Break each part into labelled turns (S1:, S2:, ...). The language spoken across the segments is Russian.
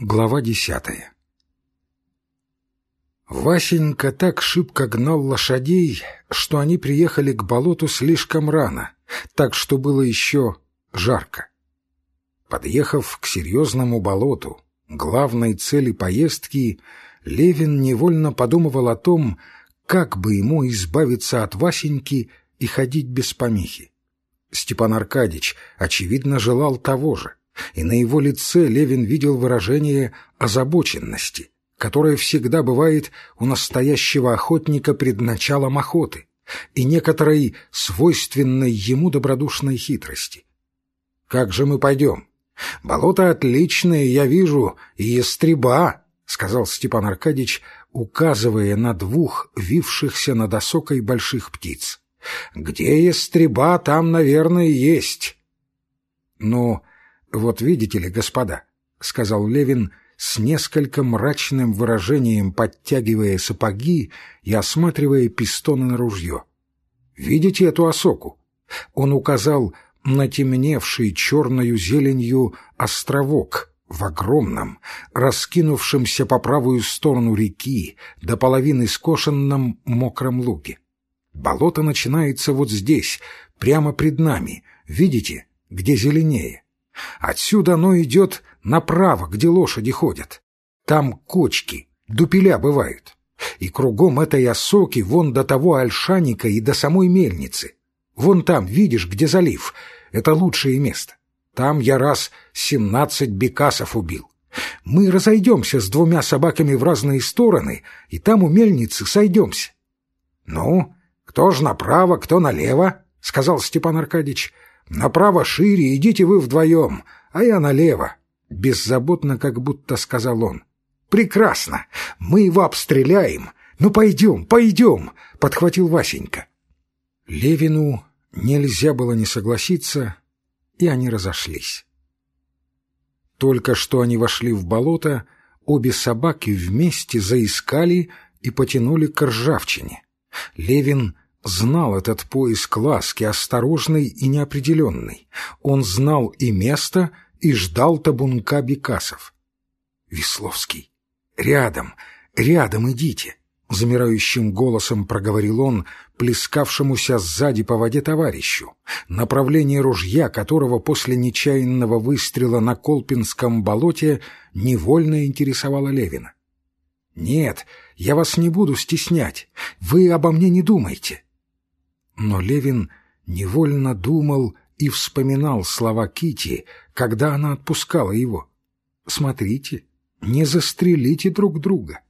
S1: Глава десятая Васенька так шибко гнал лошадей, что они приехали к болоту слишком рано, так что было еще жарко. Подъехав к серьезному болоту, главной цели поездки, Левин невольно подумывал о том, как бы ему избавиться от Васеньки и ходить без помехи. Степан Аркадьич, очевидно, желал того же и на его лице Левин видел выражение озабоченности, которое всегда бывает у настоящего охотника пред началом охоты, и некоторой свойственной ему добродушной хитрости. «Как же мы пойдем? Болото отличное, я вижу, и ястреба», — сказал Степан Аркадьич, указывая на двух вившихся над осокой больших птиц. «Где ястреба, там, наверное, есть». «Ну, «Вот видите ли, господа», — сказал Левин с несколько мрачным выражением, подтягивая сапоги и осматривая пистоны на ружье. «Видите эту осоку?» Он указал на темневший черною зеленью островок в огромном, раскинувшемся по правую сторону реки, до половины скошенном мокром луге. Болото начинается вот здесь, прямо пред нами, видите, где зеленее. Отсюда оно идет направо, где лошади ходят. Там кочки, дупеля бывают. И кругом этой осоки вон до того ольшаника и до самой мельницы. Вон там, видишь, где залив. Это лучшее место. Там я раз семнадцать бекасов убил. Мы разойдемся с двумя собаками в разные стороны, и там у мельницы сойдемся. — Ну, кто ж направо, кто налево? — сказал Степан Аркадьич. Направо шире, идите вы вдвоем, а я налево. Беззаботно, как будто сказал он. Прекрасно, мы его обстреляем. Ну, пойдем, пойдем, подхватил Васенька. Левину нельзя было не согласиться, и они разошлись. Только что они вошли в болото, обе собаки вместе заискали и потянули к ржавчине. Левин знал этот поиск ласки, осторожный и неопределенный. Он знал и место, и ждал табунка бекасов. «Весловский, рядом, рядом идите!» — замирающим голосом проговорил он, плескавшемуся сзади по воде товарищу, направление ружья которого после нечаянного выстрела на Колпинском болоте невольно интересовало Левина. «Нет, я вас не буду стеснять. Вы обо мне не думайте. Но Левин невольно думал и вспоминал слова Кити, когда она отпускала его. «Смотрите, не застрелите друг друга».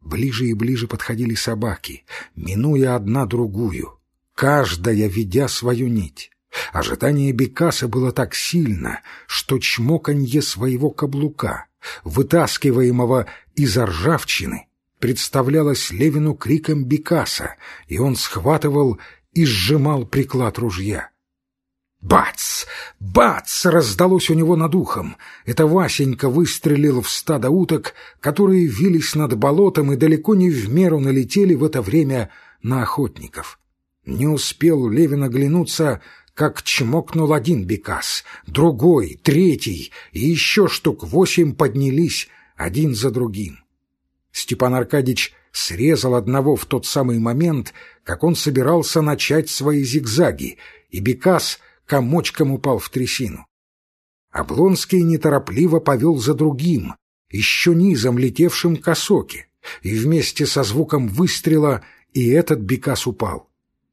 S1: Ближе и ближе подходили собаки, минуя одна другую, каждая ведя свою нить. Ожидание Бекаса было так сильно, что чмоканье своего каблука, вытаскиваемого из ржавчины, представлялось Левину криком Бекаса, и он схватывал и сжимал приклад ружья. «Бац! Бац!» — раздалось у него над ухом. Это Васенька выстрелил в стадо уток, которые вились над болотом и далеко не в меру налетели в это время на охотников. Не успел Левин оглянуться, как чмокнул один бекас, другой, третий, и еще штук восемь поднялись один за другим. Степан Аркадьич срезал одного в тот самый момент, как он собирался начать свои зигзаги, и Бекас комочком упал в трясину. Облонский неторопливо повел за другим, еще низом летевшим к осоке, и вместе со звуком выстрела и этот Бекас упал.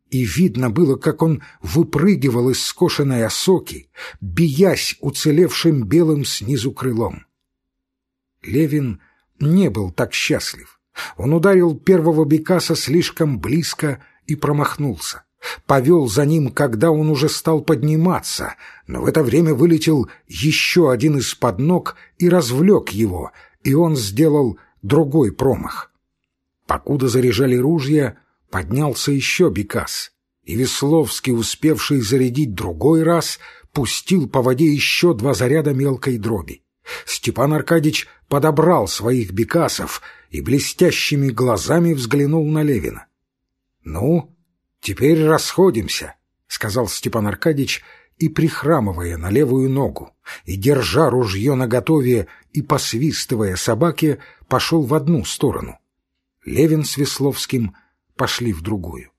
S1: И видно было, как он выпрыгивал из скошенной осоки, биясь уцелевшим белым снизу крылом. Левин не был так счастлив. Он ударил первого Бекаса слишком близко и промахнулся. Повел за ним, когда он уже стал подниматься, но в это время вылетел еще один из-под ног и развлек его, и он сделал другой промах. Покуда заряжали ружья, поднялся еще Бекас, и Весловский, успевший зарядить другой раз, пустил по воде еще два заряда мелкой дроби. Степан Аркадьич подобрал своих бекасов и блестящими глазами взглянул на Левина. — Ну, теперь расходимся, — сказал Степан Аркадьич и, прихрамывая на левую ногу, и, держа ружье наготове и посвистывая собаке, пошел в одну сторону. Левин с Весловским пошли в другую.